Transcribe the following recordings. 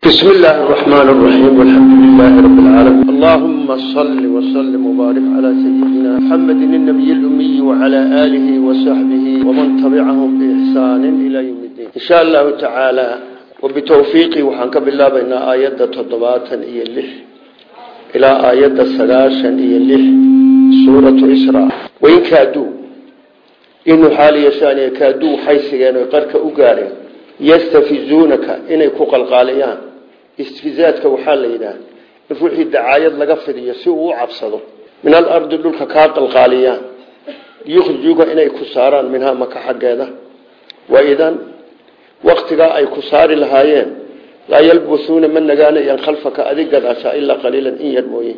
بسم الله الرحمن الرحيم والحمد لله رب العالمين اللهم صل وسلم وبارك على سيدنا محمد النبي الأمي وعلى آله وصحبه ومن تبعهم بإحسان إلى يوم الدين إن شاء الله تعالى وبتوفيقي وحنك بالله بين آيات تضباطا إيا اللح إلى آيات السلاشا إيا اللح سورة إسراء وإن كادوا إنه حالي يشاني كادوا حيثيان وقرك أقارن yastafizuunaka inay ku qalqaaliyaan istifizaadka waxaa la yidhaah in ruuxii dacaayad laga fidiyo si uu u cabsado min alardi dhulka kaa qalqaaliyaan yukhrijuuka inay ku saaraan minhaa maka xaggeeda. Waidan waktigaa ay ku saari lahaayeen laa yalbusuuna ma nagaanayaan khalfaka adig gadaashaa ilaa qaliilan in yar mooye.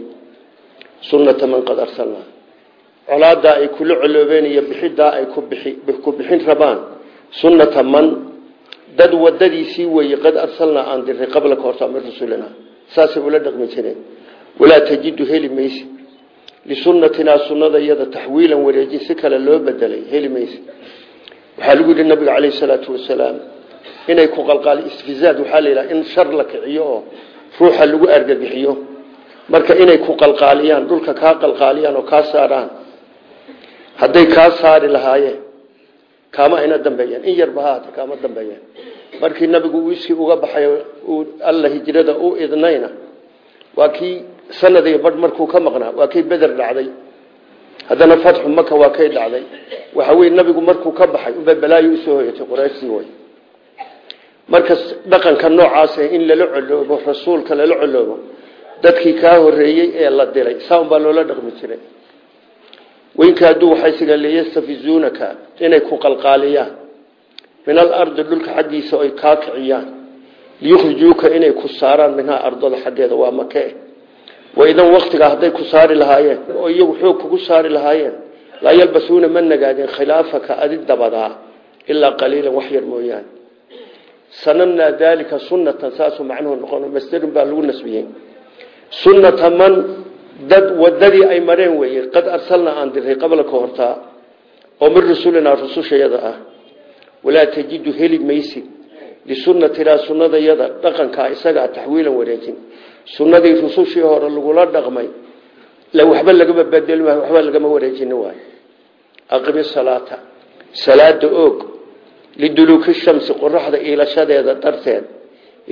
Sunnata man qad arsalnaa colaadaa ay kula coloobeen iyo bixidaa ay ku bixin rabaan sunnata man dad wadadiisii weeye qad arsalnaa aan diray qablaka horta min rusulina saasay ula dhaqmi jireen walaa tajidu heli maysi. Lisunnatinaa sunnada iyada taxwiilan wareejin si kale loo bedelay heli maysi. Waxaa lagu yidhi nabiga caleyhi salaatu wasalaam inay ku qalqaali isfizaad waxaa la yidhaha in shar la kiciyo ruuxa lagu argagixiyo marka inay ku qalqaaliyaan dhulka kaa qalqaaliyaan oo kaa saaraan hadday kaa saari lahaayeen kaama ayna dambeeyeen in yarba haata kaama dambeeyeen. Markii nabigu iskii uga baxay alla hijrada u idnayna waa kii sanad markuu ka maqnaa waa kii dhacday. Haddana fatxu maka waa dhacday. Waxa weye nabigu markuu ka baxay unbay balaayo u soo hoyatay qurayshtii way. Marka dhaqanka noocaas in lala coloobo rasuulka lala coloobo dadkii kaa horeeyey ee la diray saa loola dhaqmi jiray weynkaaduu waxay siga liyastafizuunaka inay ku qalqaaliyaan. Min alardi dhulka xaggiisa oy kaa kiciyaan. Liyukhrijuuka inay ku saaraan minhaa ardada xaggeeda waa make. Waidan waktigaa hadday ku saari lahaayeen oo iyagu xoog kugu saari lahaayeen laa yalbasuuna ma nagaadeen khilaafaka adi dabadaa ilaa qaliilan wax yar mooyaane. Sanamnaa daalika sunnatan saasuu macnuhu noqon masdarin baa dad wadadii ay mareen weeye qad arsalnaa aan diray qabla ka hortaa oo min rusulinaa rusushayada ah walaa tajidu heli maysid lisunnatinaa sunnadayada dhaqankaa isagaa taxwiilan wareejin. Sunnadii rusushii hore lagula dhaqmay waxba lagama bedeli maayo waxba lagama wareejini waayo. Aqimi salaata salaada oog liduluuki shamsi qoraxda iilashadeeda darteed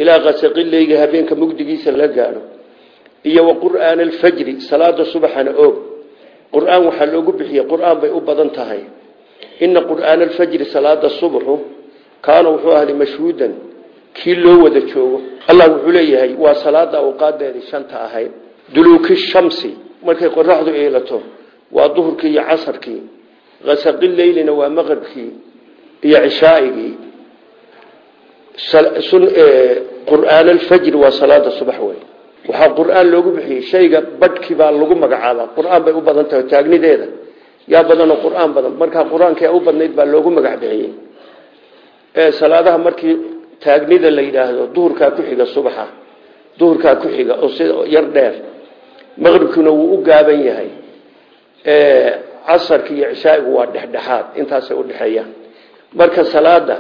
ilaa qasaqi leyga habeenka mugdigiisa la gaadho iyo wa qur'aan alfajri salaada subaxana oog. Qur'aan waxaa loogu qur'aan bay u badan tahay. Ina qur'aan alfajri salaada subaxu kaana wuxuu ahday mashhuudan kii wada joogo. Allah wuxuu leeyahay waa salaada awqaadeedii shanta ahayd duluuki shamsi markay qoraxdu iilato waa duhurkii iyo casarkii. Kasaqi leylina waa maqribkii iyo cishaaigii qur'aan alfajri waa salaada subax wey waxaa qur'aan loogu bixiyey shayga badhkii baa lagu magacaabaa. Qur'aan bay u badan tahay taagnideeda. Yaa badanoo qur'aan badan. Markaa qur'aanka badnayd baa loogu magac bixiyey salaadaha markii taagnida la yidhaahdo duhurkaa ku xiga subaxa duhurkaa ku xiga oo sida yar dheer maqribkiina wuu u gaaban yahay. Casarki iyo cishaa'igu waa dhexdhexaad intaasay udhexeeyaan marka salaada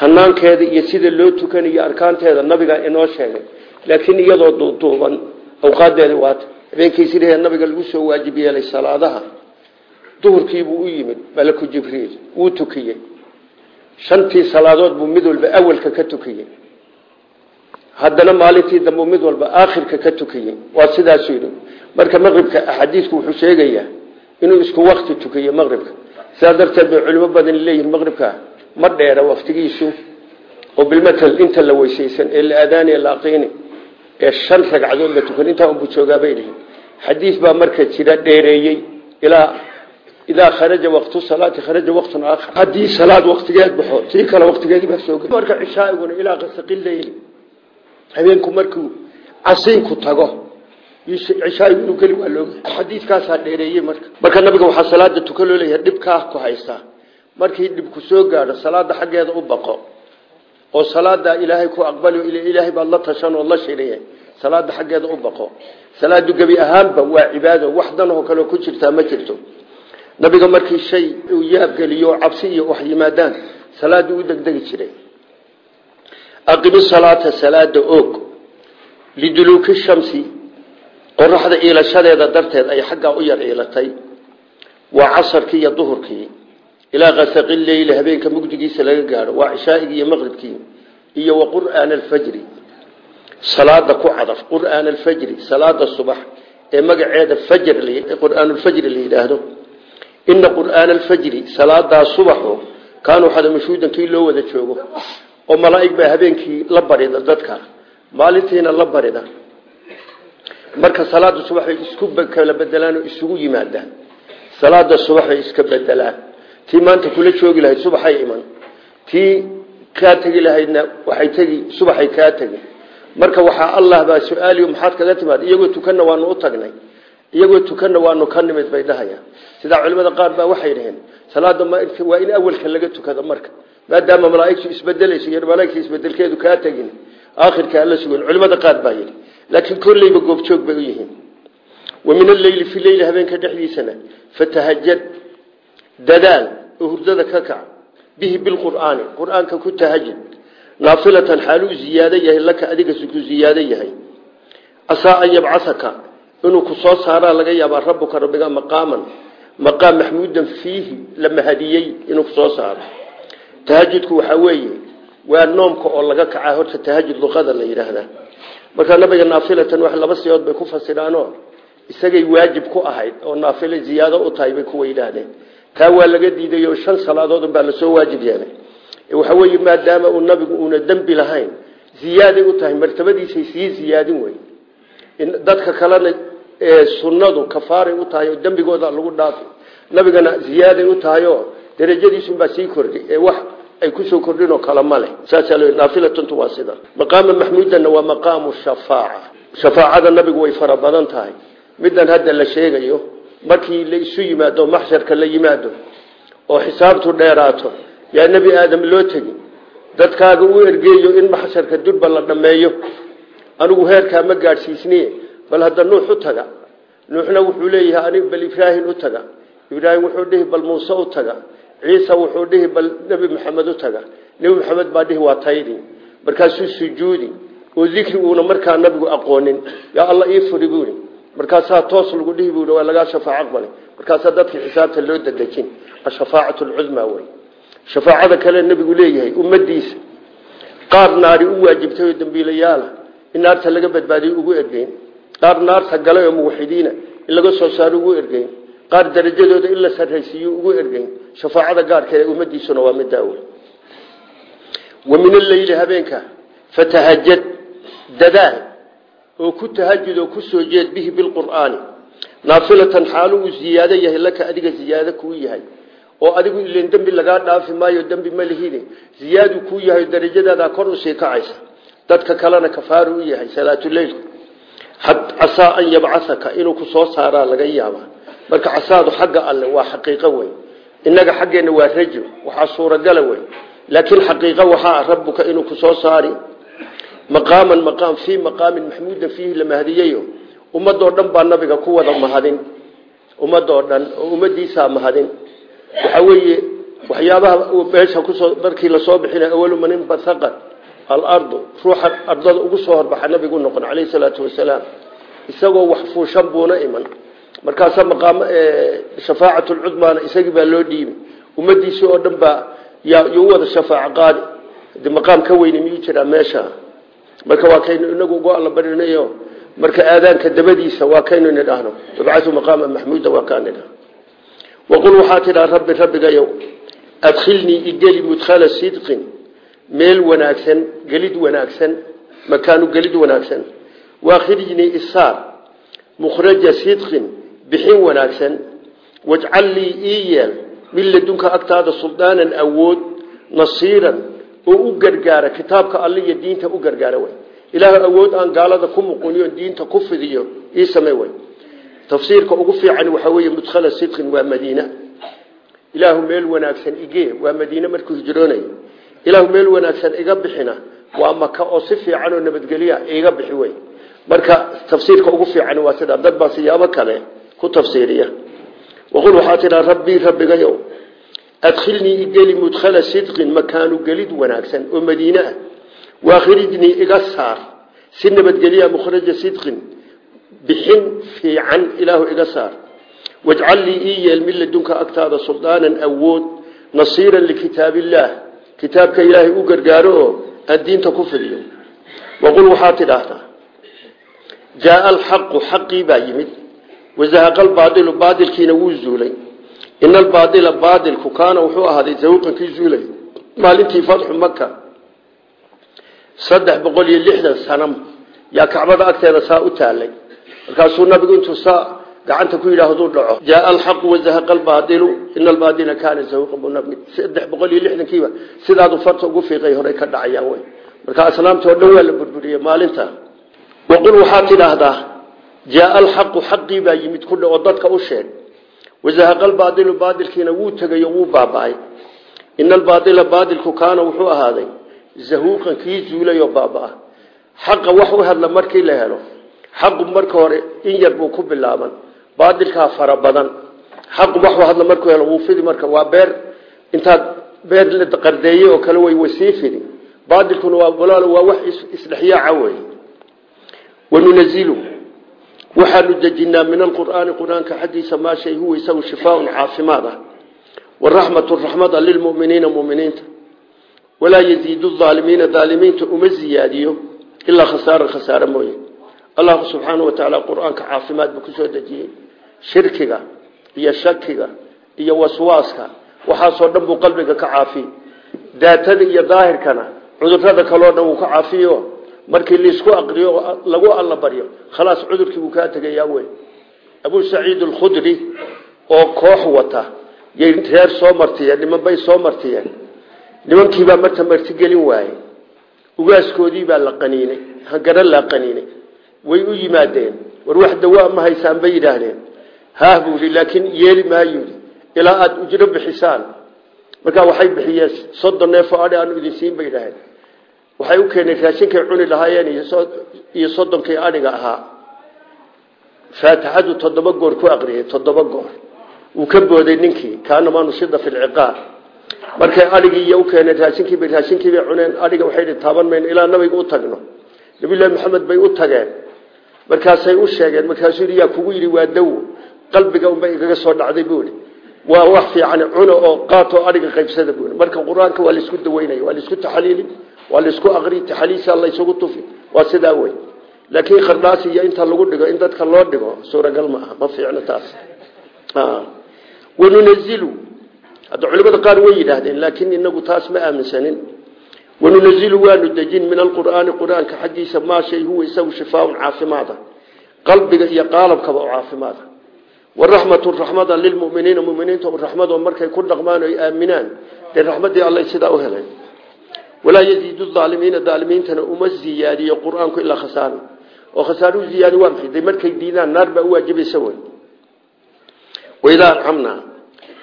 hanaankeeda iyo sida loo tukanayo arkaanteeda nabigaa inoo sheegay laakiin iyadoo duuduuban awqaadeedi waata habeenkii sidee nabiga lagu soo waajib salaadaha duhurkiibuu u yimid malaku jibriil wuu tukiyey. Shantii salaadood buu mid walba awalka ka tukiyey. Haddana maalintii dambe mid walba aakhirka ka tukiyey. Waa sidaasuu yidhi. Marka maqribka axaadiisku wuxuu sheegayaa inuu isku wakti tukiyo maqribka. Sidaa darteed culimo badan leeyihiin maqribka ma dheera waktigiisu oo bilmatal inta la weysaysan ee la aadaaniya laaqiini ee shan ragcadood la tukan. Intaa unbu joogaabay dhihin xadiis baa marka jira dheereeyey. Ilaa idaa kharaja waqtu salaati kharaja waqtun aakhar. Haddii salaad waqtigeed baxo tii kale waqtigeedii baa soo geli. Marka cishaaiguna ilaa qasaqi leyli habeenku markuu casiinku tago cishaa'igu inuu geli waa looga xadiiskaasaa dheereeyey marka. Marka nabiga waxaa salaada tukan loo leeyahay dhibkaa ku haystaa markii dhibku soo gaadho salaada xaggeeda u baqo oo salaada ilaahay ku aqbali ilaahay baad la tashan oo la shiriye salaada xaggeeda u baqo. Salaadu gebi ahaanba waa cibaado wax danoo kale ku jirtaa ma jirto. Nabiga markii shay uu yaabgeliyo cabsi iyo wax yimaadaan salaadu u degdegi jiray. Aqimi salaata salaada oog liduluuki shamsi qoraxda iilashadeeda darteed ay xaggaa u yar iilatay. Waa casarkii iyo duhurkii ilaa kasaqi leyli habeenka mugdigiisa laga gaadho waa cishaaigii iyo maqribkii iyo wa qur'aana alfajri salaada ku cadaf qur'aana alfajri salaada subax ee magaceeda fajr qur'aanulfajri la yidhaahdo. Ina qur'aana alfajri salaadaa subaxo kaanuu xadamashuudan kii loo wada joogo oo malaa'ig baa habeenkii la barida dadka maalintiina la barida. Marka salaada subax bay isku kala bedelaan oo isugu yimaadaan. Salaada tii maanta kula joogi lahayd subaxay iman. Tii kaa tegi lahaydna waxay tegi subaxay kaa tegi. Marka waxaa allah baa su'aaliyo maxaad kaga timaad? Iyagoo tukanna waanu u tagnay. Iyagoo tukanna waanu ka nimid bay dhahayaan. Sidaa culimada qaar baa waxay dhaheen salaada waa in awalka laga tukado marka. Maadaama malaaigtu isbedelayso iyo malaaigta isbedelkeedu kaa tegin aakhirka alla sugan. Culimada qaar baa yidhi laakiin kolleyba goobjoog bay u yihiin. Wa min alleyli dadaal oo hurdada ka kac bihi bilqur'aani qur'aanka ku tahajud naafilatan xaaluu ziyaado yahay laka adiga ku ziyaado yahay. Casaa an yabcasaka inuu ku soo saaraa laga yaabaa rabbuka rabbiga maqaaman maqaam maxmuudan fiihi la mahadiyey inuu ku soo saaro. Tahajudku waxaa weeye waa noomka oo laga kacaa horta tahajud luqada la yidhaahdaa markaa nabiga naafilatan wax laba siyood bay ku fasiraanoo isagay waajib ku ahayd oo naafilo ziyaado u tahay bay kuwa taa waa laga diiday oo shan salaadoodun baa la soo waajib yeelay. Waxa weeye maadaama uu nabigu uuna dembi lahayn ziyaaday u tahay martabadiisay sii ziyaadin wey dadka kalena sunnadu kafaaray u tahay oo lagu dhaafi. Nabigana ziyaaday u tahay oo darajadiisunbaa sii kordhi. Ee wax ay ku soo kordhinoo kale ma leh. Saasaa l naafilatuntu waa sida. Maqaama maxmuudanna waa maqaamu shafaaca. Shafaacada nabigu way fara badan tahay. Middan hadda la sheegayo markii la isu yimaado maxsharka la yimaado oo xisaabtu dheeraato yaa nebi aadam loo tegi. Dadkaaga u ergeeyo in maxsharka durba la dhammeeyo. Anigu heerkaa ma gaadhsiisniye bal hadda nuux u taga. Nuuxna wuxuu leeyahay anig bal ibraahim u taga. Ibraahim wuxuu dhihi bal muuse u taga. Ciisa wuxuu dhihi bal nebi maxamed u taga. Nebi maxamed baa dhihi waa taydi. Markaasuu sujuudi. Oo dikri uuna markaa nabigu aqoonin. Yaa alla ii furi buuri markaasaa toos lagu dhihi waa lagaa shafaaco aqbalay markaasaa dadkii xisaabta loo dadejin ashafaacatu lcudmaa wey. Shafaacada kale nebigu leeyahay ummadiisa. Qaar naari u waajibtay oo dambiilayaala naarta laga badbaadiyo ugu ergeyn. Qaar naarta galay oo in laga soo saaro ugu ergeyn. Qaar darajadooda in la ugu ergeyn. Shafaacada gaarkeeda ummadiisuna waa middaa wey wa min alleyli habeenka fatahajad dadaal oo ku tahajud oo ku soo jeed bihi bilqur'aani naafilatan xaalu uu ziyaado yahay laka adiga ziyaado kuu yahay. Oo adigu ilen dembi lagaa dhaafi maayo dembi ma lihide ziyaadu kuu yahay darajadaada kor u sii kacaysa. Dadka kalena kafaaru u yahay salaatuleylku casaa an yabcasaka inuu ku soo saaraa laga yaaba marka casaadu xagga alle waa xaqiiqo wey innaga xaggeenna waa rajo waxaa suuragala wey laakiin xaqiiqo waxaa rabbuka inuu ku soo saari maqaaman maqaam fii maqaamin maxmuudan fiihi la mahadiyayo ummadoo dhan baa nabiga ku wada mahadin. Ummadoo dhan oo ummadiisaa mahadin. Waxaa weeye waxyaabaha meesha ku soo markii la soo bixina awalu man inbasaqa alardu ruuxa ardada ugu soo horbaxa nabigu noqon caleyhi salaatu wasalaam. Isagoo wax fuushan buuna iman. Markaasa maqaam shafaacatu lcudmaana isagii baa loo dhiibi ummadiisii oo dhan baa yuu wada shafaaco qaadi. Maqaam ka weyni miyuu jiraa marka waa kaynu inagu ugu alla barinayo marka aadaanka dabadiisa waa kaynu nidhaahno wabcatu maqaama maxmuuda waa kaa nidhah waqul waxaa tidhaa rabbi rabbigayow adkhilnii igeli mudkhala sidqin meel wanaagsan gelid wanaagsan makaanu gelid wanaagsan. Waakhrijnii isaar mukhraja sidqin bixin wanaagsan. Wajcal lii ii yeel min ladunka agtaada suldaanan awood nasiiran oo u gargaara kitaabka alle iyo diinta u gargaara wey ilaahu awood aan gaalada ku muquniyo diinta ku fidiyo ii same wey tafsiirka ugu fiican waxaa weeye mudkhala sidqin waa madiina. Ilaahu meel wanaagsan igee waa madiine markuu hijroonayo. Ilaahu meel wanaagsan iga bixina waa maka oo si fiican oo nabadgelya iga bixi wey marka tafsiirka ugu fiican waa sidaa dad siyaabo kale ku tafsiiriya. Waqul waxaa tidhaa rabbii rabbigayow adkhilnii igeli mudkhala sidqin makaanu gelid wanaagsan oo madiine ah waakhrijnii iga saar si nabadgelya mukhraja sidqin bixin fiican ilaahu iga saar wajcal lii ii yeel min ladunka agtaada suldaanan awood nasiiran likitaabillaah kitaabka ilaahay u gargaaro oo aan diinta ku fidiyo waqul waxaa tidhaahdaa jaaa alxaqu xaqii baa yimid wazahaqa albaadilu baadilkiina wuu zuulay ina albaadila baadilku kaana wuxuu ahaaday zawqankii zuulay maalintii fatxu maka saddex boqol iyo lixdan sano yaa kacbada agteeda saa u taalay markaasuu nabigu intuu saa gacanta ku yidhaah haduu dhaco jaaa alxaqu wazahaqa albaadilu ina albaadila kaana zawqan buu nabig saddex boqol iyo lixdankiiba sidaadu farta ugu fiiqay horey ka dhacayaan wey marka aslaamta oo dhan waa la burburiyey maalinta waqul waxaad tidhaahdaa jaaa alxaqu xaqii baa yimid ku oo dadka u sheeg wazahaqa albaadilu baadilkiina wuu tegayo wuu baaba-ay ina albaadila baadilku kaana wuxuu ahaaday zahuuqan kii zuulay oo baaba-a xaqa wax u hadla markii la helo xaqu marka hore in yar buu ku bilaaban baadilkaa fara badan xaqu wax u hadla markuu helo wuu fidi marka waa beer intaad beer la qardeeyey oo kale way wasii fidi baadilkuna waa walaalo waa waxaanu dejinaa min alqur'aani qur'aanka xaggiisa maa shay huwa isagu shifaaun caafimaad ah. Waraxmatu raxmada lilmuminiina muminiinta. Walaa yaziidu aalimiina aalimiinta uma ziyaadiyo ilaa khasaaran khasaare mooye. Allahu subxaanau wa tacaala qur'aanka caafimaad buu ku soo dejiyey. Shirkiga iyo shakiga iyo waswaaska waxaasoo dhan buu qalbiga ka caafiy daatada iyo daahirkana cudurrada kaleo dhan caafiyo markii la isku aqriyo lagu alla baryo khalaas cudurkii wuu kaa tegayaa wey abu saciid alkhudri oo koox wata yay reer soo martiyeen niman bay soo martiyeen. Nimankiibaa marka martigelin waaye ugaaskoodiibaa la qaniinay hangara laa qaniinay. Way u yimaadeen war wax dawaa ma haysaan bay yidhaahdeen. Haah buu yidhi laakiin yeeli maayu yidhi ilaa aada ujro bixisaan. Markaa waxay bixiyeen soddon neefoo adhi aanu idin siin bay yidhaaheen waxay u keeneen raashinkay cuni lahaayeen iyo soddonkii adhiga ahaa. Faatixadu toddoba goor ku aqriyay toddoba goor. Wuu ka booday ninkii kaanamaa nushida fi lciqaab markay adhigii iyo u keeneen raashinkiiba raashinkiibay cuneen adhiga waxay taaban mayno ilaa nabiga u tagno. Nabiyullahi maxamed bay u tageen. Markaasay u sheegeen markaasuu yidhi yaa kugu yidhi waa dawo qalbiga unbay igaga soo dhacday buui waa wax fiican cuno oo qaatoo adhiga qaybsada buui marka qur'aanka waa la isku daweynaya waa la isku taxliili waa la isku aqri taxliisa laysugu tufi. Waa sidaa wey laakiin khardhaas iyo inta lagu dhigo in dadka loo dhigo suuragal ma aha ma fiicno taas. Wanunazilu hadda culimada qaar way yidhaahdeen laakiin inagu taas ma aaminsanin wanunazilu waanu dejin min alqur'aani qur'aanka xaggiisa maa shay huwa isagu shifaaun caafimaada. Qalbiga iyo qaalabkaba oo caafimaada. Waraxmatu raxmada lilmuminiina muminiinta raxmado markay ku dhaqmaan oy aaminaan. Dee raxmadii alla sidaa u heleen walaa yaziidu aalimiina aalimiintana uma ziyaadiyo qur'aanku ilaa khasaara oo khasaaru ziyaadi waa maxay de markay diidaan naar baa u waajibaysa wey waidaa ancamnaa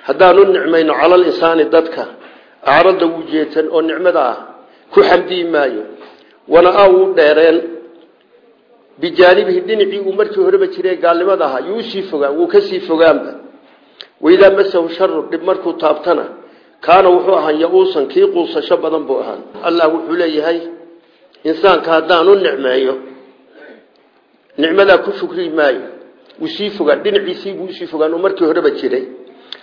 haddaanu nicmayno cala linsaani dadka acrada wuu jeetan oo nicmada ah ku xamdiyi maayo wana-a wuu dheereen bijaanibihi dhinacii uu markii horeba jiray gaalnimada ahaa yuu sii fogaan wuu ka sii fogaanba waidaa masahu sharu dhib markuu taabtana kaana wuxuu ahaa ya-uusan kii quusasho badan buu ahaa allah wuxuu leeyahay insaanka haddaanu nicmeeyo nicmadaa ku shukri maayo wuu sii fogaan dhinaciisiibuu u sii fogaan oo markii horeba jiray.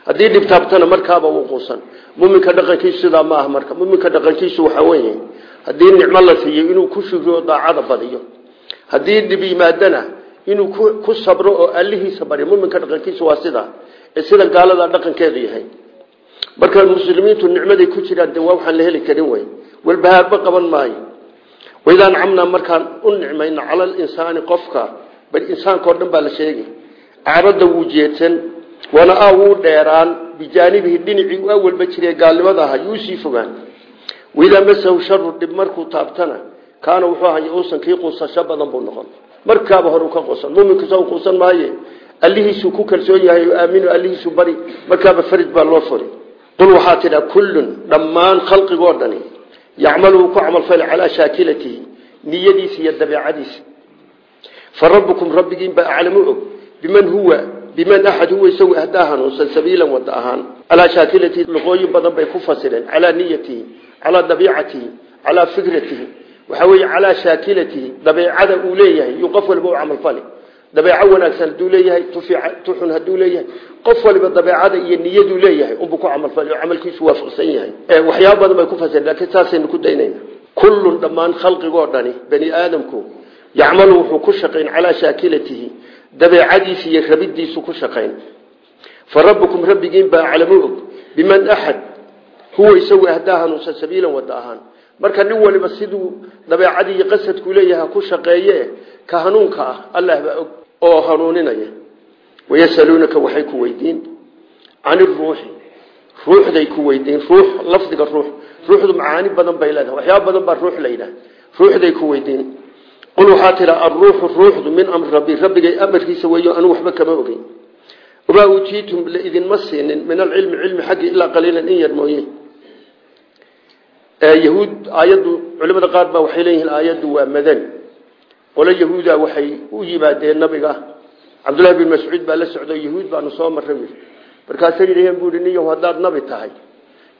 Haddii dhib taabtana markaaba wuu quusan. Muminka dhaqankiisu sidaa ma aha marka. Muminka dhaqankiisu waxaa weeye haddii nicmo la siiyo inuu ku shukriyo daacada badiyo. Haddii dhib yimaadana inuu ku sabro oo allihiisa baryo muminka dhaqankiisu waa sidaa. Sida gaalada dhaqankeedu yahay marka muslimiintu nicmaday ku jiraan de waxaan la heli karin wey walbahaarba qaban maayo. Waidaan camnaa markaan u nicmayno cala linsaani qofka bal insaanka o dhan baa la sheegay. Acrada wuu jeedsan wana-a wuu dheeraan bijaanibihi dhinacii u awalba jiray gaalnimada ahaa yuu sii fogaan. Waidaa masahu sharu dhib markuu taabtana kaana wuxuu ahaa uusan kii quusasho badan buu noqon. Markaaba hore ka quusan muminkiisa u quusan maaye. Allihiisuu ku kalsoon yahay oo aaminu allihiisu bari. Markaaba farid baa loo furi qul waxaa tidha kullun dhammaan khalqigoo dhani yacmalu wuu ku camalfala calaa shaakilatihi niyadiisa iyo dabeecadiisa fa rabbukum rabbigiin baa aclamu og biman huwa biman axad huwa isagu ahdaa hanuunsan sabiilan wada ahaan calaa shaakilatihi luqooyin badan bay ku fasireen calaa niyatihi calaa dabiicatihi calaa fikratihi waxaa weeye calaa shaakilatihi dabeecada uu qof waliba u camalfali dabeeco wanaagsan haduu leeyahay tuxun haduu leeyahay qof waliba dabeecada iyo niyaduu leeyahay unbuu ku camalfali oo camalkiisu waafaqsan yahay. Waxyaaba badan bay ku fasireen laakiin saasaynu ku daynayna. Kullun dhammaan khalqigoo dhani bani aadamku yacmalu wuxuu ku shaqayn calaa shaakilatihi dabeecadiisi iyo rabidiisu ku shaqayn. Fa rabbukum rabbigiin baa aclamu og biman axad huwa isagu ahdaa sabiilan wada ahaan. Marka nin waliba siduu dabeecadii iyo qasadkuu leeyaha ku shaqeeye ka hanuunka ah allah baa og oo hanuuninaya. Wayasaluunaka waxay ku weydiin. Can iruuxi ruuxday ku weydiin. Ruux lafdiga ruux. Ruuxdu macaani badan bay leedahay. Waxyaaba badan baa ruux la ruuxday ku weydiin. Qul waxaa tiraa alruuxu ruuxdu min amri rabbi. Rabbigay amarkiisa weeyo anu waxba kama ogeyn. Wamaa uutiitum laidinma siinin min alcilmi cilmi xaggii ilaa qaliilan in yar mooye. Yahuud aayaddu culimada qaar baa waxay leeyihiin aayaddu waa madani qolo yahuuda waxay u yimaadeen nabiga. Cabdullahi bin mascuud baa la socdo yahuud baanu soo marray markaasay yidhaheen buu niyo haddaad nabi tahay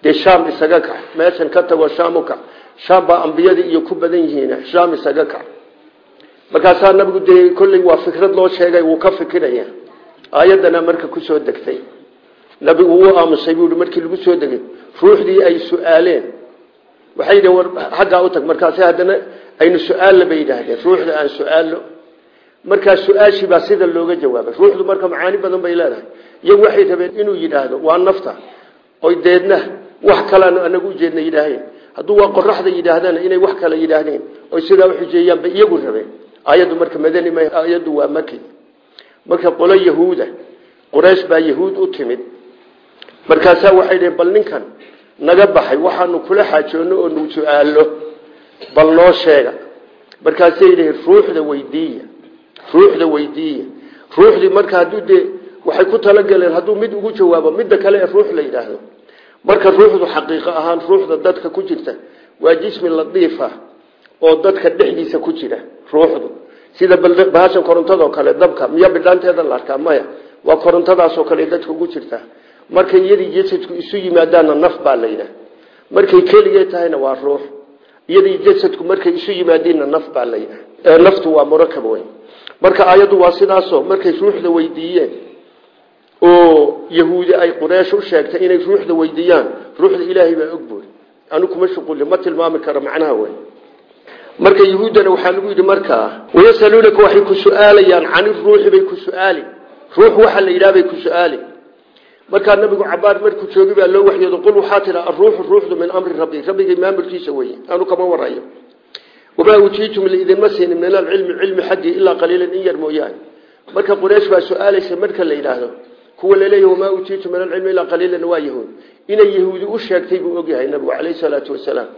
dee shaam isaga kac meeshan ka tagoo shaam u kac shaam baa ambiyadii iyo ku badan yihiin shaam isaga kac markaasaa nabigu dee kolley waa fikrad loo sheegay wuu ka fikiraya aayaddana marka ku soo degtay. Nabigu wuu aamusay buu markii lagu soo degay ruuxdii ay su'aaleen. Waxay yidhaheen war aynu su'aalla bay ruuxda aan su'aallo markaa su'aashii sida looga jawaabay. Ruuxdu marka macaani badan bay leedahay. Iyagu waxay rabeen inuu yidhaahdo waa nafta. Oy deedna wax kalaanu anagu ujeedna yidhaaheen hadduu waa qoraxda yidhaahdana inay wax kale yidhaahdeen. Oy sidaa uxujeeyaan bay iyagu rabeen. Aayaddu marka madani ma aayaddu waa maki. Marka qolo yahuuda quraysh baa yahuud u timid. Markaasaa waxay dhaheen bal ninkan naga baxay waxaanu kula xaajoonno oo nu su'aallo bal noo sheega. Markaasay dhaheen ruuxda weydiiya ruuxda weydiiya. Ruuxdii marka hadduu dee waxay ku talagaleen hadduu mid ugu jawaabo midda kale ee ruux la yidhaahdo. Marka ruuxdu xaqiiqo ahaan ruuxda dadka ku jirta waa jismi ladiifa oo dadka dhexdiisa ku jira ruuxdu. Sida bahashan korontadoo kale dabka miya bidhaanteeda la arkaa maya. Waa korontadaasoo kale dadka ugu jirta. Markay iyadii jasadku isu yimaadaanna naf baa la yidhaah. Waa iyadii jasadku markay isu yimaadiinna naf baa la yidhaah naftu waa murakab wey marka aayaddu waa sidaasoo markay ruuxda weydiiyeen oo yahuudi ay qureesh u sheegtay inay ruuxda weydiiyaan ruuxda ilaahay baa og buuri. Anu kuma ma tilmaami karo macnaha wey marka yahuuddana waxaa lagu yidhi markaa wayasaluunaka waxay ku su'aalayaan ruuxi bay ku su'aali ruux waxa la yidhaha bay ku su'aali markaa nabigu cabaar markuu joogi baa loo waxyoodo qul waxaa tidha aruuxu ruuxdu min amri rabbi. Rabbigay maamulkiisa weye anu kama warayo wamaa utiitum liidinma siinin min alcilmi cilmi xaggii ilaa qaliilan in yar mooyaane. Marka quraysh baa su'aalaysa marka la yidhaahdo kuwa laleeyahy wamaa utiitum min alcilmi ilaa qaliilan waa yahuud. Inay yahuudi u sheegtay buu ogyahay nabigu caleyhi salaatu wasalaam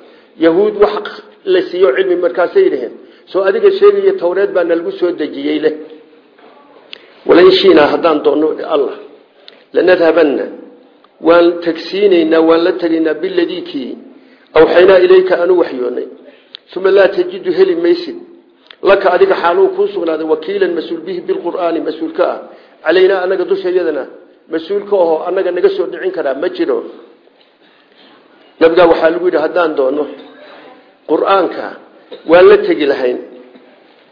yahuud wax la siiyo cilmi markaasay yidhaheen soo adiga sheegaya towreed baa nalagu soo dejiyey leh. Walain shiinaa haddaan doonno allah lanadhabanna waan tagsiinaynaa waan la tegaynaa biladii kii awxaynaa ilayka anu waxyoonay uma laa tajidu heli maysid laka adiga xaaluu kuu sugnaaday wakiilan mas'uul bihi bilqur'aani mas'uul ka ah calaynaa anaga dushayadana mas'uul ka ahoo annaga naga soo dhicin karaa ma jiro nabigaa waxaa lagu yidhi haddaan doono qur'aanka waan la tegi lahayn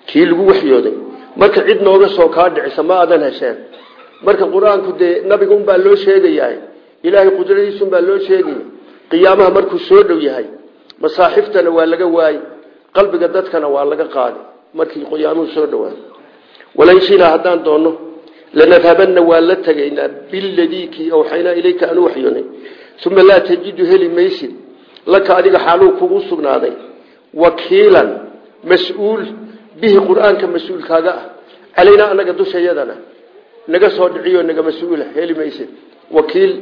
kii lagu waxyooday marka cid nooga soo kaa dhicisa ma aadan hesheen marka qur'aanku dee nabiga unbaa loo sheegayaa ilaahay qudradiisunbaa loo sheegaya qiyaamaha markuu soo dhow yahay masaaxiftana waa laga waayi qalbiga dadkana waa laga qaadi markii qiyaamuhu soo dhowaa walanshinaa haddaan doonno lanadhabanna waan la tegaynaa biladii kii awxaynaa ilayka anu waxyoonay uma laa tajidu heli maysid laka adiga xaaluu kugu sugnaaday wakiilan mas'uul bihi qur'aanka mas'uulkaaga ah calaynaa naga soo dhiciyo naga mas'uula heli maysid wakiil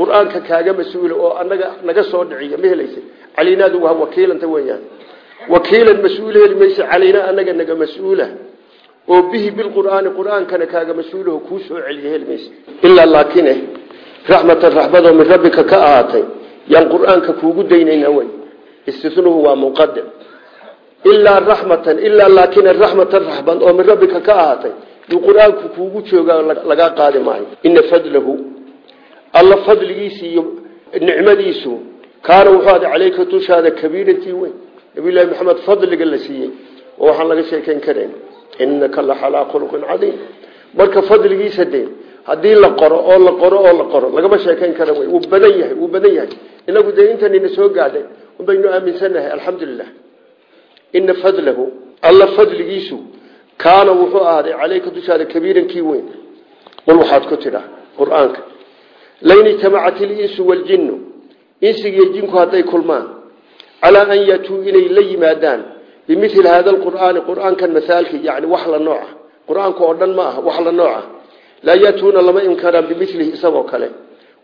qur'aanka kaaga mas'uula oo anaga naga soo dhiciyo ma helaysid calaynaadu waa wakiilanta weyaan wakiilan mas'uul heli maysid calaynaa anaga naga mas'uula. Oo bihi bilqur'aani qur'aankana kaaga mas'uulaho kuu soo celiya heli maysid ilaa laakine raxmatan raxmadoo min rabbika ka ahaatay. Yaan qur'aanka kuugu daynaynaa wey istinuhu waa munqadic ilaa raxmatan ilaa laakina raxmatan raxmad oo min rabbika ka ahaatay yuu qur'aanku kuugu joogaa lagaa qaadi maayo. Ina fadlahu alla fadligiisi iyo nicmadiisu kaana wuxuu ada caleyka dushaada kabiiratii weyn. Nabiyullaahi maxamed fadliga la siiyey. Oo waxaan laga sheekayn karayn innaka la xalaa khuluqin cadiim. Marka fadligiisa dee haddii la qoro oo la qoro oo la qoro lagama sheekayn kara wey wuu badan yahay wuu badan yahay. Inagu dee intanina soo gaadhay unbaynu aaminsannahay alxamdulilah ina fadlahu alla fadligiisu kaana wuxuu ahaaday caleyka dushaada kabiiran kii weyn. Qul waxaad ku tidhaa qur'aanka. Lain ijtamacat ilinsu waljinnu. Insigiiyo jinku hadday kulmaan. Calaa an yatuu inay la yimaadaan. Bimili hada alqur'aani qur'aankan masaalkii yani wax la nooca. Qur'aanka oo dhan ma aha wax la nooca. Laa yatuuna lama imkanaan bimilihi isagoo kale.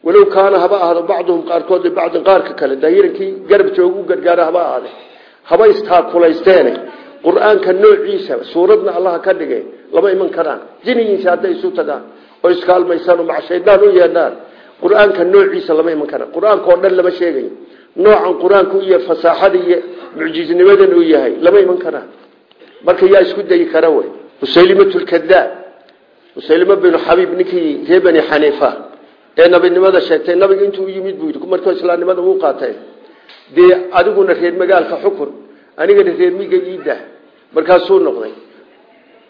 Walow kaana haba ahdo bacduhum qaarkood libacdin qaarka kale daahirankii garab jooga u gargaara haba ahade haba istaakulaysteene qur'aanka noociisa suuradna allaha ka dhigay lama iman karaan. Jinigiisa hadday isu tagaan oo iskaalmaysaan oo macshaydaan u yeedhaan qur'aanka noociisa lama iman karaan. Qur'aanka oo dhan lama sheegayo noocan qur'aanku iyo fasaaxada iyo mucjiznimadan uu yahay lama iman karaan. Marka yaa isku dayi kara wey musaylimatlkadaab musaylima binu xabiib ninkii ree xaniifa. Ee nabinimada sheegtay nabiga intuu yimid buu yidhi markuu islaamnimada uu qaatay dee adiguna reer magaalka xukun anigana reer miga iidah markaasuu noqday.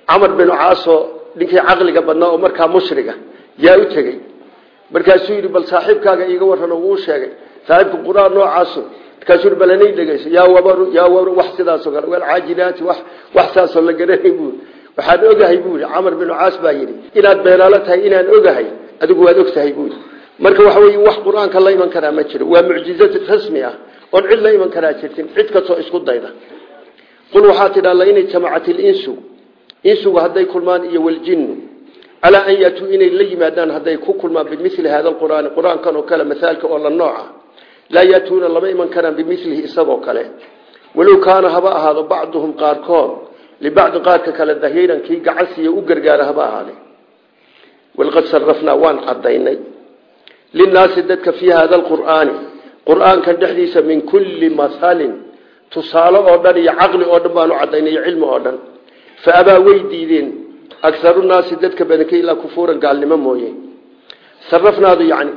Camar binu caaso ninkii caqliga badnaa oo markaa mushriga yaa u tegey markaasuu yidhi bal saaxiibkaaga iiga waran oo sheegay. Saaxiibka qur'aan noocaasu markaasuu balanay dhegeyso yaa wabaru yaa wabaru wax sidaasoo kale. Walcaajinaati wax wax saasoo la garanay buu waxaan ogahay buu yidhi. Camar binu baa yidhi inaad beenaalo tahay inaan ogahay adigu waad og buu marka waxa weeye wax qur'aanka la iman karaa ma jiro. Waa mucjizad rasmi ah oon cid la iman karaa jirtin cid kastoo isku dayda qul waxaa tidhaa lain ijtamacat ilinsu insugu hadday kulmaan iyo waljinnu calaa an yaatuu inay la yimaadaan hadday ku kulmaan bimili hada alqur'aani qur'aankan oo kale masaalka oo la nooca laa yaatuuna lama iman karaan bimilihi isagoo kale. Walow kaana haba ahaado bacduhum qaarkood libacdi qaarka kale dahiiran kii gacansiiya u gargaara haba ahaade. Walqad sarafnaa waan cadaynay linnaasi dadka fii hada alqur'aani qur'aankan dhexdiisa min kulli masalin tusaale oo dhan iyo caqli oo dhan baanu cadaynay iyo cilmi oo dhan. Fa abaa way diideen agarunaasi dadka badankay ilaa kufuuran gaalnimo mooye. Sarafnaadu yani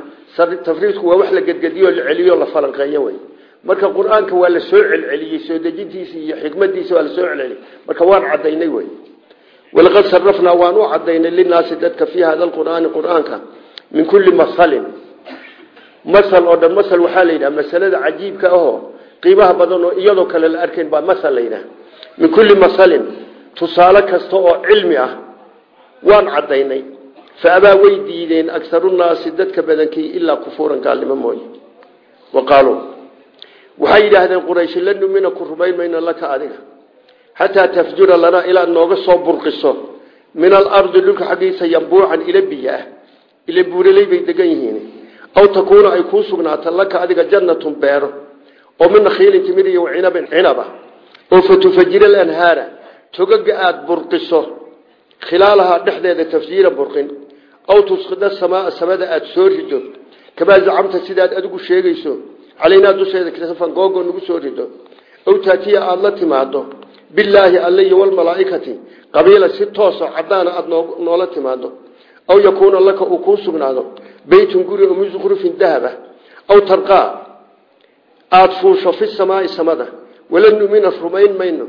tafriidku waa wax la gedgediyo la celiyo la falanqeeyo wey marka qur'aanka waa la soo celceliyey soo dejintiisa iyo xikmadiisa waa la soo celceliyey. Marka waan cadaynay wey walaqad sarafnaa waan u cadaynay linaasi dadka fii hada alqur'aani qur'aanka min kulli masalin. Masal oo dhan masal waxaa la yidhaha masalada cajiibka ahoo qiimaha badan oo iyadoo kale la arkayn baa masal min kulli masalin tusaale kasta oo cilmi ah waan cadaynay fa abaa way diideen agarunaasi dadka badankii ilaa kufuuran gaalnimo mooye. Wa qaaluu waxay yidhaahdeen qurayshi la numina ku rumayn mayno laka adiga. Xataa tafjura lanaa ilaad nooga soo burqiso. Min alardi dhulka xaggiisa yambuucan ila biyo ah. Ila buuraley bay degan yihiin. Aw takuuna ay kuu sugnaato laka adiga jannatun beero oo min nakhiilin timir iyo cinabin cinaba oo fatufajira alanhaara. Togaga aada burqiso khilaalahaa dhexdeeda tafjiira burqin. Aw tusqida samaaa samada aada soo rido. Kamaa zacamta sidaad adigu sheegayso calaynaa dusheeda kisafan googo nagu soo rido. Aw taatiya aada la timaado bilaahi alle iyo walmalaaikati qabiila si tooso cadaana aada noola timaado aw yakuuna laka uu kuu sugnaado. Beytun guri oo min dahaba. Aw tarqaa aada fuusho fi samaai samada. Walan numina rumayn mayno.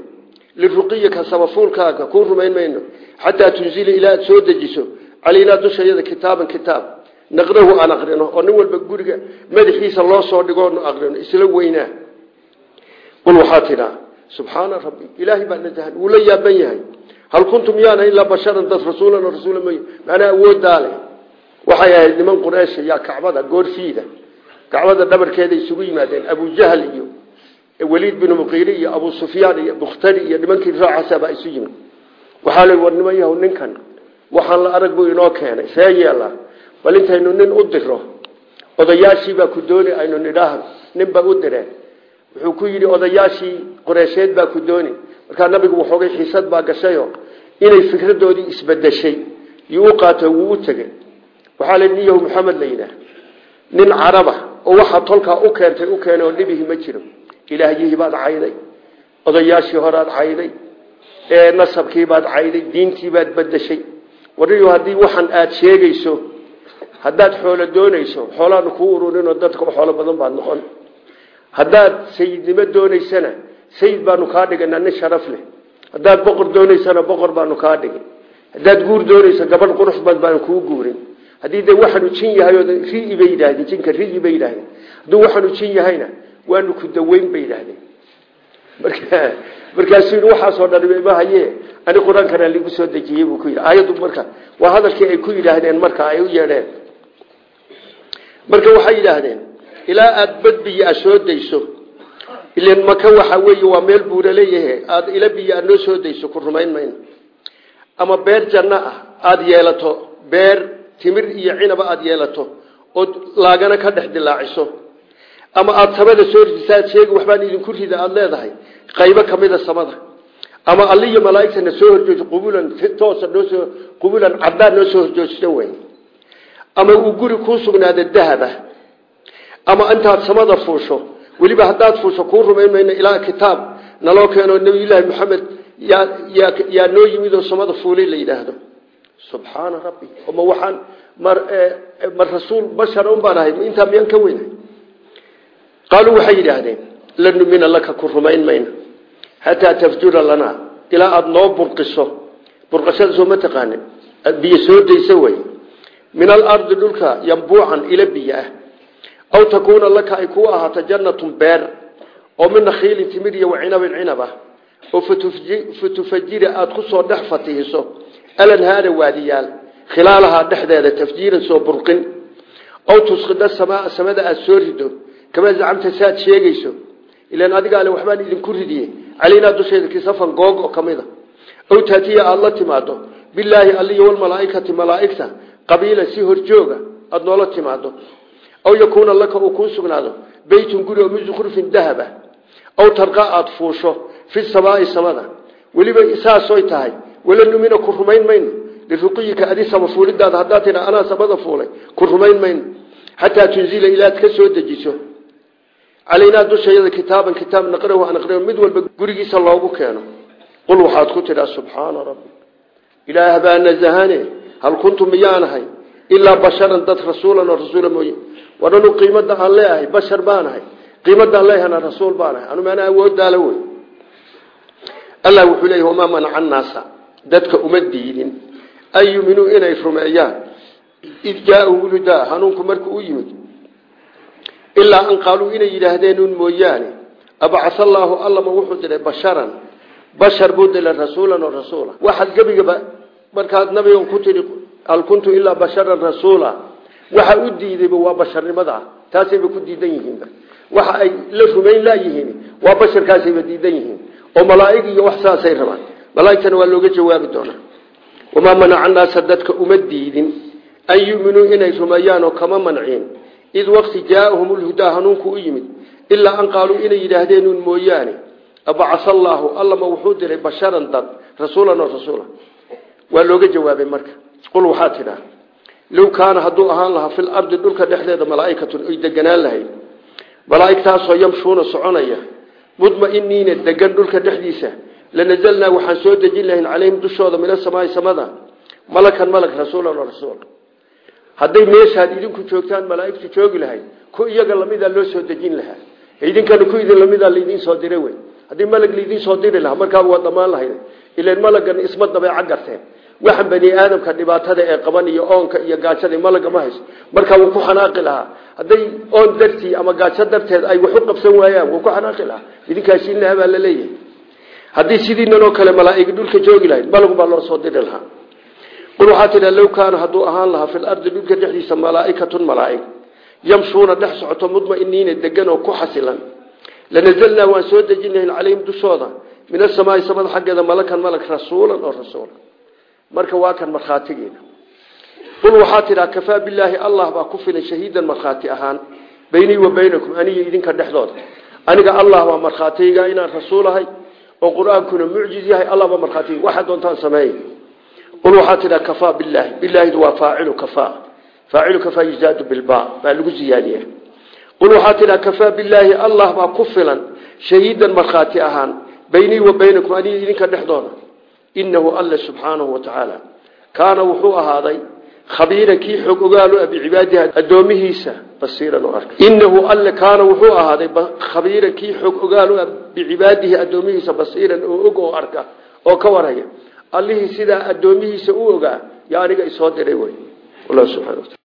Liruqiyika sabafuulkaaga kuu rumayn mayno. Xataa tunzila ilaa aad soo dejiso. Calaynaa dushayada kitaaban kitaab. Naqrahu aan aqrino oo nin walba guriga madaxiisa loo soo dhigoonu aqrino isla weynaa. Qul waxaa tidhaa subxaana rabbi ilaahay baa nasahan wuu la yaaban yahay. Hal kuntum yaana ilaa basharan dad rasuulan rasuula mooye? Macnaa awooddaale. Waxay ahayd niman qureysha yaa kacbada goorfiida kacbada dhabarkeeda isugu yimaadeen abujahl iyo weliid binu muqiiri iyo abu sufyaan iyo bukhtari iyo nimankii raacaasabaa isu yimid. Waxaa la war niman yahow ninkan waxaan la arag buu inoo keenay see yeela bal intaynu nin u diro odayaashiibaa ku dooni aynu nidhaah ninbaa u direen wuxuu ku yidhi odayaashii qoreysheed baa ku dooni markaa gashayo inay fikradoodii isbedeshay yuu wuu u tegey. La nin yahu maxamed la nin caraba oo waxaa tolkaa u keentay u keenay oo dhibihi ma jiro. Ilaahyihii baad cayday odayaashii horaad cayday nasabkiibaad cayday diintiibaad bedeshay wariyo haddii waxan aada sheegayso haddaad xoolo doonayso xoolaanu kuu ururinoo dadka xoolo badan baad noqon. Haddaad sayidnimo doonaysana sayid baanu kaa dhiganaa nin sharaf leh. Haddaad boqor doonaysana boqor baanu kaa dhigin haddaad guur doonaysa gabadh qurux bad baanu kuu guurin haddii de waxaanu jin yahay rii bay yidhahdeen jinka rii bay yidhahdeen hadduu waxaanu jin yahayna waanu ku daweyn bay yidhahdeen marka markaasuu yidhi waxaasoo dhan ma haye ani qur'aankana ligu soo dejiyey buu ku yidhi. Aayaddu marka waa hadalkii ay ku yidhaahdeen marka ay u yeedheen. Marka waxay yidhaahdeen ilaa aada badbiyo a soo dayso ilan maka waxa weeye waa meel buura leeyahe aada ila biyo noo soo dayso ku rumayn ama beer janno ah aada yeelato beer timir iyo cinaba aada yeelato ood laagana ka dhex dilaaciso. Ama aada samada soo risaad sheegi waxbaan idinku rida aada leedahay qaybo kamida samada. Ama alliyo malaaigtana soo horjooji qubulan toosa noosoo qubulan cadaan noo soo horjoojisa wey ama uu guri kuu sugnaado dahaba. Ama intaad samada fuusho weliba haddaad fuusho kuu rumayn mayno ilaa kitaab naloo keeno nabiyullaahi maxamed yaa yaa yaa noo yimid oo samada fuulay la yidhaahdo subxaana rabbi. Ma waxaan mar mar rasuul bashar un baan ahay intaa miyaan ka weynahay qaaluu waxay yidhaahdeen lan numina laka ku rumayn mayno xataa tafjura lanaa ilaa aada noo burqiso. Burqashada soo ma taqaanin biyo soo daysa wey min alardi dhulka yambuucan ila biyo ah. Aw takuuna laka ay kuu ahaato jannatun beer. Oo min nakhiilin timir iyo wacinabin cinab ah dhex fatihiso alanhaana waadiyaal khilaalahaa dhexdeeda tafjiiran soo burqin aw tusqida samaa samada aada soo rido kamaa zacamta saaad sheegayso ilan adiga ale waxbaan idinku ridiye calaynaa dusheeda kisafan goog oo ka mida aw taatiya aada la timaado bilaahi aliyo walmalaaikati malaaigta qabiila si horjooga aada noola timaado aw yakuuna laka uu kuu sugnaado beytun guri oo min zukrufin dahaba aw tarqa aada fuusho fi samaai samada weliba saasoy tahay wala numina ku rumayn mayno. Liruqiyika adi sama fuulidaada haddaad tidha anaa samada fuulay ku rumayn mayno. Xataa tunzila ilaad ka soo dejiso. Calaynaa dushayada kitaaban kitaab naqrahu an aqra mid walba gurigiisa loogu keeno. Qul waxaad ku tidhaa subxaana rabbi ilaah baa nazahane hal kuntu miyaanahay ilaa basharan dad rasuulan oo rasuula mooye. Waranu qiimada aan leeahay bashar baanahay qiimadaan leehana rasuul baanahay anu maana awoodaala wey allah wuxuu dadka uma diidin. An yuminuu inay rumeeyaan. Id jaaahum lhudaa hanuunku markuu u yimid. Ilaa an qaaluu inay yidhaahdeen un mooyaane. Abacasa allaahu allama wuxuu diray basharan. Bashar buu oo rasuula. Waxaad gebigaba markaad nabigan ku tidhi hal kuntu ilaa basharan rasuula. Waxa u diidayba waa basharnimada. Taasayba ku diidan yihiinba waxa ay la rumayn laayihiin waa basharkaasayba diidan yihiin. Oo malaa'ig iyo wax saasay rabaan malaa'igtana waa looga jawaabi doonaa. Wamaa manaca annaasa dadka uma diidin. An yuminuu inay rumeeyaan oo kama manciin id waqti jaaahum lhudaa hanuunku u yimid. Ilaa an qaaluu inay yidhaahdeen un mooyaane. Abacasa allaahu allama wuxuu diray basharan dad rasuulan oo rasuula. Waa looga jawaabay marka. Qul waxaa tidhaa low kaana hadduu ahaan lahaa fil ardi dhulka dhexdeeda malaaikatun oy deganaan lahayd. Malaaigtaasoo yamshuuna soconaya. Mudmainiina degan dhulka dhexdiisa lanazalnaa waxaan soo dejin lahayn calayhim dushooda min asamaai samada malakan malag rasuulan rasuul hadday meeshaad idinku joogtaan malaaigtu joogi lahayd ku iyaga lamidaa loo soo dejin lahaa idinkana ku idin lamidaa laydin soo dira wey haddii malag laydin soo diri lahaa markaaba waa dhamaan lahayd ilan malagan isma dabeeco garteen waxan bani aadamka dhibaatada ee qaban iyo oonka iyo gaajada malaga ma hayso markaa wuu ku xanaaqi lahaa hadday oon dartii ama gaajo darteed ay wax u qabsan waayaan wuu ku xanaaqi lahaa idinkaasiin lahaa haddii sidiinan oo kale malaaigi dhulka joogi lahayd malag baa loo soo diri lahaa. Qul waxaa tidha low kaana hadduu ahaan lahaa fil ardi dhulka dhexdiisa malaaikatun malaaig. Yamshuuna dhex socoto mudmainiina degan oo ku xasilan. Lanazalnaa waan soo dejin lahayn calayhim dushooda. Min asamaai samada xaggeeda malakan malag rasuulan oo rasuula marka waa kan markhaatigeeda qul waxaa tidhaa kafaa bilaahi allah baa ku filan shahiidan markhaati ahaan. Beynii wa beynakum aniyo idinka dhexdooda. Aniga allah waa markhaatiyga inaan rasuulahay oo qur'aankuna mucjiz yahay allah baa markhaatiga waxaa doontaan sameey qul waxaa tidhaa kafaa bilaahi bilaahidu waa faacilu kafaa. Faacilu kafaa yuzaadu bilba baa lagu ziyaadiya qul waxaa tidhaa kafaa bilaahi allah baa ku filan shahiidan markhaati ahaan beynii wa beynakum aniyo idinka dhexdooda inahu alla subxaanahu wa khabiiran kii xog ogaalu ah bicibaadihi addoomihiisa basiiran oo arka inahu alle kaana wuxuu ahaaday khabiiran kii xog ogaalu ah bicibaadihi addoomihiisa basiiran oo og oo arka oo ka warhaya allihii sidaa addoomihiisa u ogaa yaa aniga isoo diray wey. Allah subxana